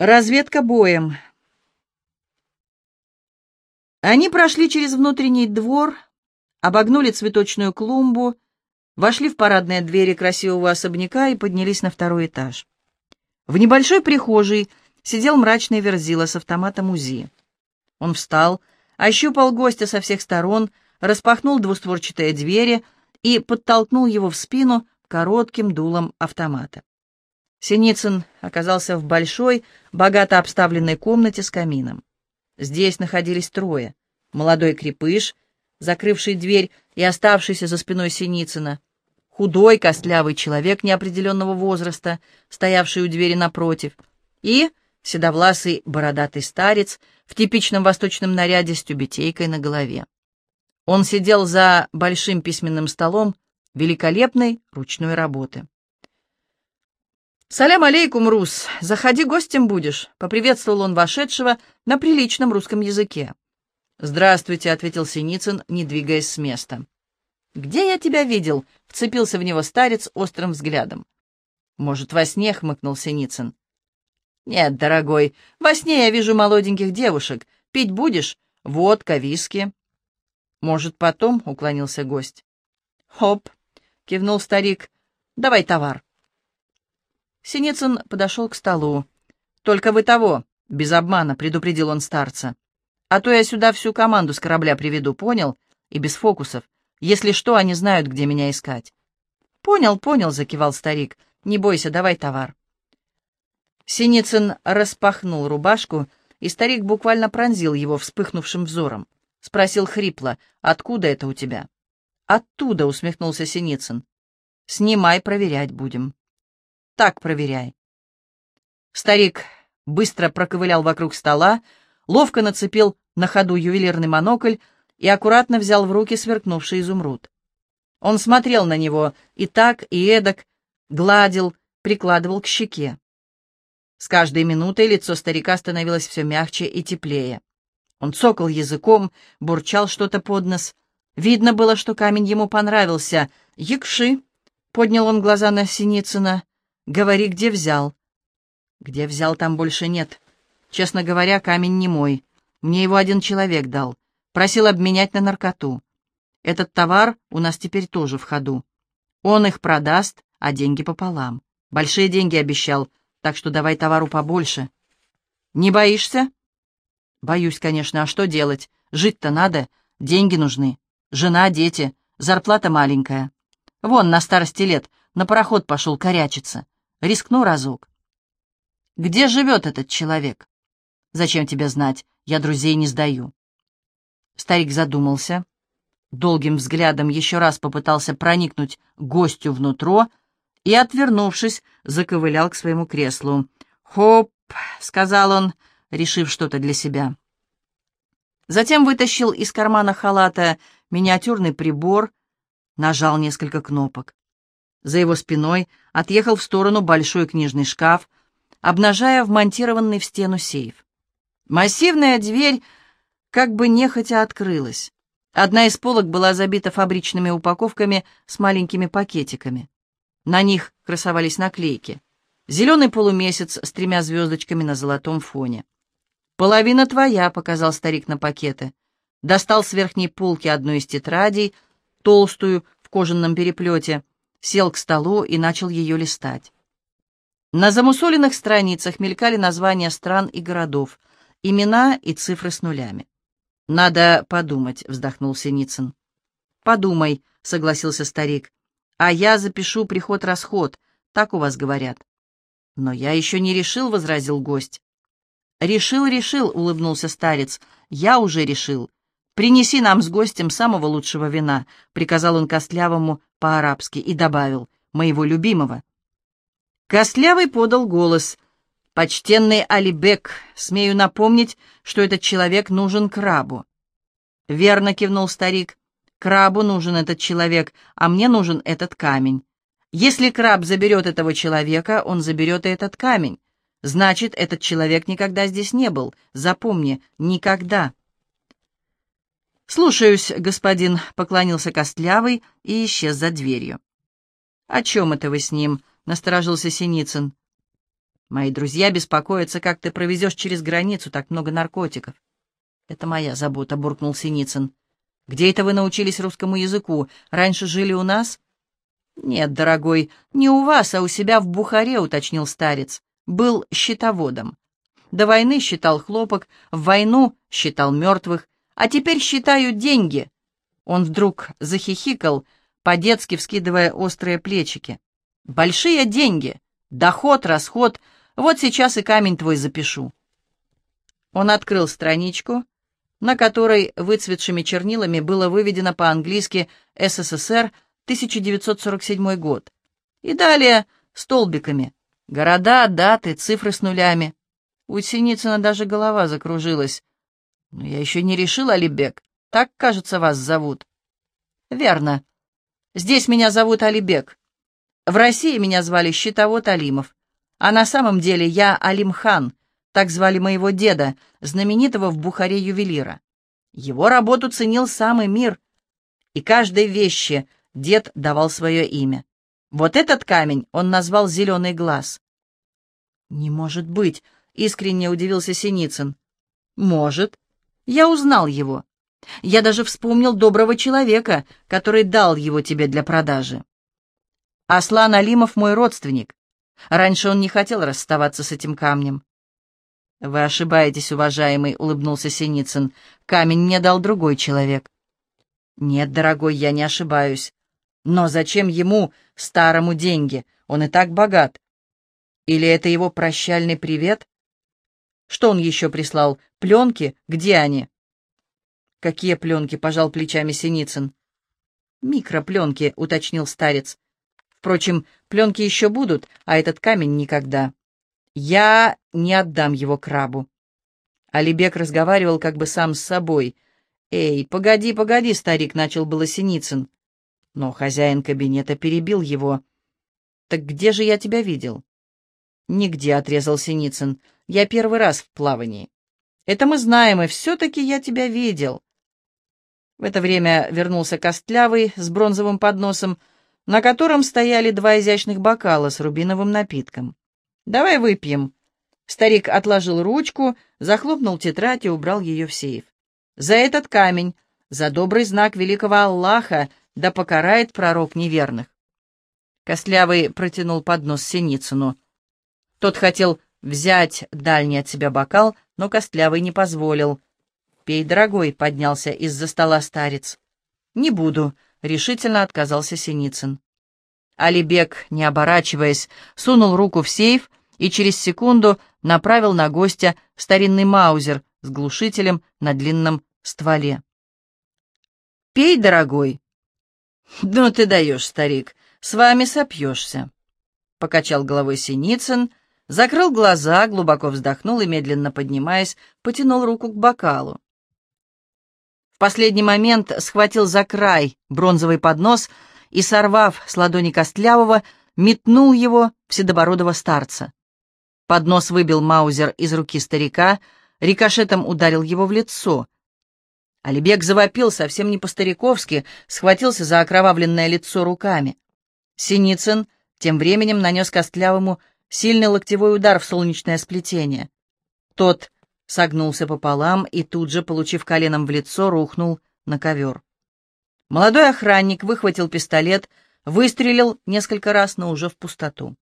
Разведка боем. Они прошли через внутренний двор, обогнули цветочную клумбу, вошли в парадные двери красивого особняка и поднялись на второй этаж. В небольшой прихожей сидел мрачный верзила с автоматом УЗИ. Он встал, ощупал гостя со всех сторон, распахнул двустворчатые двери и подтолкнул его в спину коротким дулом автомата. Синицын оказался в большой, богато обставленной комнате с камином. Здесь находились трое. Молодой крепыш, закрывший дверь и оставшийся за спиной Синицына, худой, костлявый человек неопределенного возраста, стоявший у двери напротив, и седовласый бородатый старец в типичном восточном наряде с тюбетейкой на голове. Он сидел за большим письменным столом великолепной ручной работы. «Салям алейкум, Рус! Заходи, гостем будешь!» — поприветствовал он вошедшего на приличном русском языке. «Здравствуйте», — ответил Синицын, не двигаясь с места. «Где я тебя видел?» — вцепился в него старец острым взглядом. «Может, во сне?» — хмыкнул Синицын. «Нет, дорогой, во сне я вижу молоденьких девушек. Пить будешь? Водка, виски». «Может, потом?» — уклонился гость. «Хоп!» — кивнул старик. «Давай товар». Синицын подошел к столу. «Только вы того, без обмана», — предупредил он старца. «А то я сюда всю команду с корабля приведу, понял? И без фокусов. Если что, они знают, где меня искать». «Понял, понял», — закивал старик. «Не бойся, давай товар». Синицын распахнул рубашку, и старик буквально пронзил его вспыхнувшим взором. Спросил хрипло, «Откуда это у тебя?» «Оттуда», — усмехнулся Синицын. «Снимай, проверять будем». Так проверяй. Старик быстро проковылял вокруг стола, ловко нацепил на ходу ювелирный монокль и аккуратно взял в руки сверкнувший изумруд. Он смотрел на него и так, и эдак, гладил, прикладывал к щеке. С каждой минутой лицо старика становилось все мягче и теплее. Он цокал языком, бурчал что-то под нос. Видно было, что камень ему понравился. «Якши!» — поднял он глаза на Синицына. Говори, где взял. Где взял, там больше нет. Честно говоря, камень не мой. Мне его один человек дал. Просил обменять на наркоту. Этот товар у нас теперь тоже в ходу. Он их продаст, а деньги пополам. Большие деньги обещал, так что давай товару побольше. Не боишься? Боюсь, конечно, а что делать? Жить-то надо, деньги нужны. Жена, дети, зарплата маленькая. Вон, на старости лет, на пароход пошел корячиться. Рискну разок. Где живет этот человек? Зачем тебе знать? Я друзей не сдаю. Старик задумался. Долгим взглядом еще раз попытался проникнуть гостю внутрь и, отвернувшись, заковылял к своему креслу. «Хоп!» — сказал он, решив что-то для себя. Затем вытащил из кармана халата миниатюрный прибор, нажал несколько кнопок. За его спиной отъехал в сторону большой книжный шкаф, обнажая вмонтированный в стену сейф. Массивная дверь как бы нехотя открылась. Одна из полок была забита фабричными упаковками с маленькими пакетиками. На них красовались наклейки. Зеленый полумесяц с тремя звездочками на золотом фоне. «Половина твоя», — показал старик на пакеты. Достал с верхней полки одну из тетрадей, толстую, в кожаном переплете, сел к столу и начал ее листать. На замусоленных страницах мелькали названия стран и городов, имена и цифры с нулями. «Надо подумать», — вздохнул Синицын. «Подумай», — согласился старик. «А я запишу приход-расход, так у вас говорят». «Но я еще не решил», — возразил гость. «Решил, решил», — улыбнулся старец. «Я уже решил. Принеси нам с гостем самого лучшего вина», — приказал он Костлявому по-арабски и добавил «моего любимого». Костлявый подал голос. «Почтенный Алибек, смею напомнить, что этот человек нужен крабу». «Верно», — кивнул старик. «Крабу нужен этот человек, а мне нужен этот камень. Если краб заберет этого человека, он заберет и этот камень. Значит, этот человек никогда здесь не был. Запомни, никогда». «Слушаюсь, господин», — поклонился Костлявый и исчез за дверью. «О чем это вы с ним?» — насторожился Синицын. Мои друзья беспокоятся, как ты провезешь через границу так много наркотиков. Это моя забота, буркнул Синицын. Где это вы научились русскому языку? Раньше жили у нас? Нет, дорогой, не у вас, а у себя в Бухаре, уточнил старец. Был счетоводом. До войны считал хлопок, в войну считал мертвых, а теперь считаю деньги. Он вдруг захихикал, по-детски вскидывая острые плечики. Большие деньги, доход, расход, вот сейчас и камень твой запишу. Он открыл страничку, на которой выцветшими чернилами было выведено по-английски «СССР, 1947 год». И далее столбиками. Города, даты, цифры с нулями. У Синицына даже голова закружилась. «Но я еще не решил, Алибек. Так, кажется, вас зовут». «Верно. Здесь меня зовут Алибек. В России меня звали Щитовод Алимов. А на самом деле я Алим-хан, так звали моего деда, знаменитого в Бухаре ювелира. Его работу ценил самый мир, и каждой вещи дед давал свое имя. Вот этот камень он назвал «Зеленый глаз». «Не может быть!» — искренне удивился Синицын. «Может. Я узнал его. Я даже вспомнил доброго человека, который дал его тебе для продажи. Аслан Алимов мой родственник. Раньше он не хотел расставаться с этим камнем. «Вы ошибаетесь, уважаемый», — улыбнулся Синицын. «Камень мне дал другой человек». «Нет, дорогой, я не ошибаюсь. Но зачем ему, старому, деньги? Он и так богат. Или это его прощальный привет? Что он еще прислал? Пленки? Где они?» «Какие пленки?» — пожал плечами Синицын. «Микропленки», — уточнил старец. Впрочем, пленки еще будут, а этот камень никогда. Я не отдам его крабу. Алибек разговаривал как бы сам с собой. «Эй, погоди, погоди, старик», — начал было Синицын. Но хозяин кабинета перебил его. «Так где же я тебя видел?» «Нигде», — отрезал Синицын. «Я первый раз в плавании». «Это мы знаем, и все-таки я тебя видел». В это время вернулся Костлявый с бронзовым подносом, на котором стояли два изящных бокала с рубиновым напитком. «Давай выпьем». Старик отложил ручку, захлопнул тетрадь и убрал ее в сейф. «За этот камень, за добрый знак великого Аллаха, да покарает пророк неверных». Костлявый протянул поднос Синицыну. Тот хотел взять дальний от себя бокал, но Костлявый не позволил. «Пей, дорогой», — поднялся из-за стола старец. «Не буду», — решительно отказался Синицын. Алибек, не оборачиваясь, сунул руку в сейф и через секунду направил на гостя старинный маузер с глушителем на длинном стволе. «Пей, дорогой!» «Ну ты даешь, старик, с вами сопьешься!» Покачал головой Синицын, закрыл глаза, глубоко вздохнул и, медленно поднимаясь, потянул руку к бокалу последний момент схватил за край бронзовый поднос и, сорвав с ладони Костлявого, метнул его в седобородого старца. Поднос выбил Маузер из руки старика, рикошетом ударил его в лицо. Алибек завопил совсем не по-стариковски, схватился за окровавленное лицо руками. Синицын тем временем нанес Костлявому сильный локтевой удар в солнечное сплетение. Тот согнулся пополам и тут же, получив коленом в лицо, рухнул на ковер. Молодой охранник выхватил пистолет, выстрелил несколько раз, но уже в пустоту.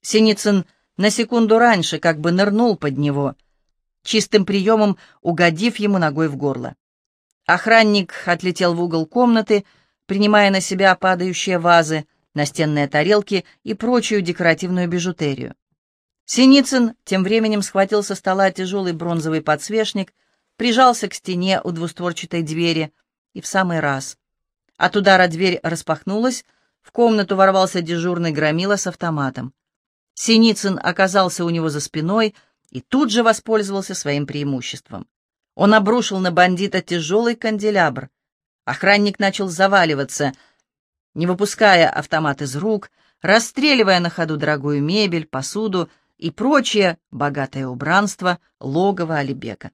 Синицын на секунду раньше как бы нырнул под него, чистым приемом угодив ему ногой в горло. Охранник отлетел в угол комнаты, принимая на себя падающие вазы, настенные тарелки и прочую декоративную бижутерию. Синицын тем временем схватил со стола тяжелый бронзовый подсвечник, прижался к стене у двустворчатой двери и в самый раз. От удара дверь распахнулась, в комнату ворвался дежурный громила с автоматом. Синицын оказался у него за спиной и тут же воспользовался своим преимуществом. Он обрушил на бандита тяжелый канделябр. Охранник начал заваливаться, не выпуская автомат из рук, расстреливая на ходу дорогую мебель, посуду и прочее богатое убранство логова Алибека.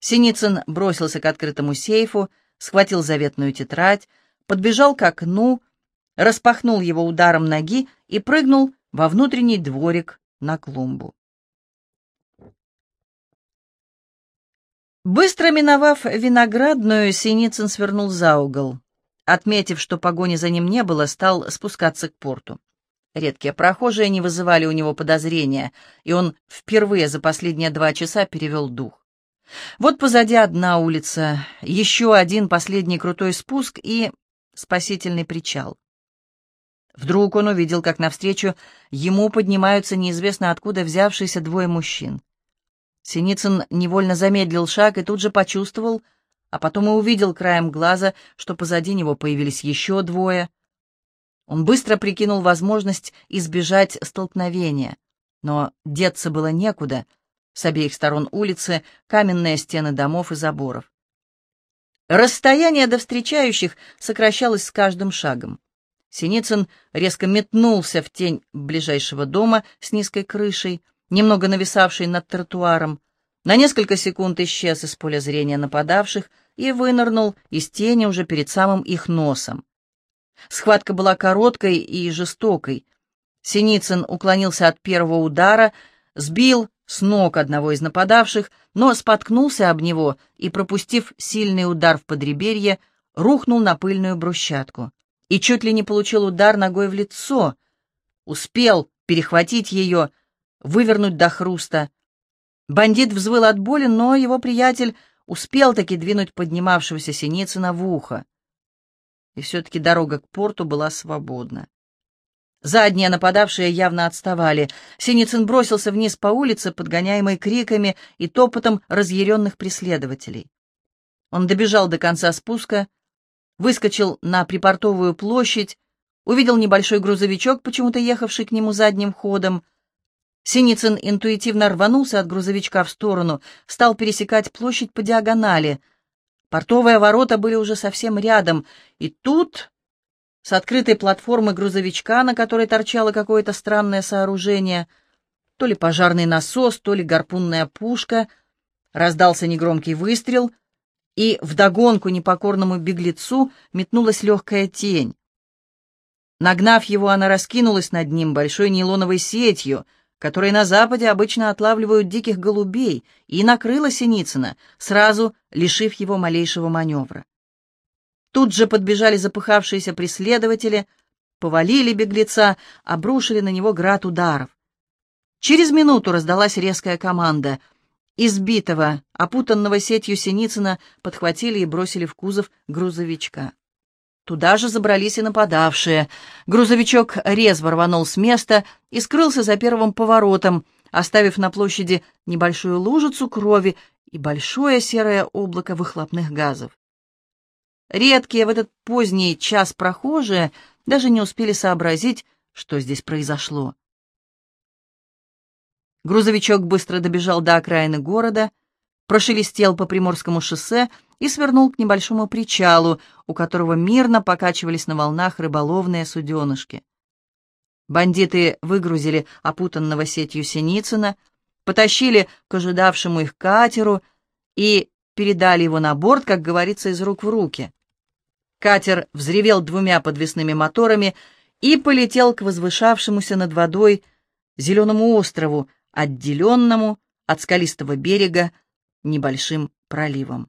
Синицын бросился к открытому сейфу, схватил заветную тетрадь, подбежал к окну, распахнул его ударом ноги и прыгнул во внутренний дворик на клумбу. Быстро миновав виноградную, Синицын свернул за угол. Отметив, что погони за ним не было, стал спускаться к порту. Редкие прохожие не вызывали у него подозрения, и он впервые за последние два часа перевел дух. Вот позади одна улица, еще один последний крутой спуск и спасительный причал. Вдруг он увидел, как навстречу ему поднимаются неизвестно откуда взявшиеся двое мужчин. Синицын невольно замедлил шаг и тут же почувствовал, а потом и увидел краем глаза, что позади него появились еще двое. Он быстро прикинул возможность избежать столкновения, но деться было некуда. С обеих сторон улицы каменные стены домов и заборов. Расстояние до встречающих сокращалось с каждым шагом. Синицын резко метнулся в тень ближайшего дома с низкой крышей, немного нависавший над тротуаром, на несколько секунд исчез из поля зрения нападавших и вынырнул из тени уже перед самым их носом. Схватка была короткой и жестокой. Синицын уклонился от первого удара, сбил с ног одного из нападавших, но споткнулся об него и, пропустив сильный удар в подреберье, рухнул на пыльную брусчатку и чуть ли не получил удар ногой в лицо. Успел перехватить ее, вывернуть до хруста. Бандит взвыл от боли, но его приятель успел таки двинуть поднимавшегося Синицына в ухо. И все-таки дорога к порту была свободна. Задние нападавшие явно отставали. Синицын бросился вниз по улице, подгоняемый криками и топотом разъяренных преследователей. Он добежал до конца спуска, выскочил на припортовую площадь, увидел небольшой грузовичок, почему-то ехавший к нему задним ходом, Синицын интуитивно рванулся от грузовичка в сторону, стал пересекать площадь по диагонали. Портовые ворота были уже совсем рядом, и тут, с открытой платформы грузовичка, на которой торчало какое-то странное сооружение, то ли пожарный насос, то ли гарпунная пушка, раздался негромкий выстрел, и вдогонку непокорному беглецу метнулась легкая тень. Нагнав его, она раскинулась над ним большой нейлоновой сетью — которые на Западе обычно отлавливают диких голубей, и накрыла Синицына, сразу лишив его малейшего маневра. Тут же подбежали запыхавшиеся преследователи, повалили беглеца, обрушили на него град ударов. Через минуту раздалась резкая команда. Избитого, опутанного сетью Синицына подхватили и бросили в кузов грузовичка. Туда же забрались и нападавшие. Грузовичок резво рванул с места и скрылся за первым поворотом, оставив на площади небольшую лужицу крови и большое серое облако выхлопных газов. Редкие в этот поздний час прохожие даже не успели сообразить, что здесь произошло. Грузовичок быстро добежал до окраины города, прошелестел по Приморскому шоссе и свернул к небольшому причалу, у которого мирно покачивались на волнах рыболовные суденышки. Бандиты выгрузили опутанного сетью Синицына, потащили к ожидавшему их катеру и передали его на борт, как говорится, из рук в руки. Катер взревел двумя подвесными моторами и полетел к возвышавшемуся над водой зеленому острову, отделенному от скалистого берега небольшим проливом.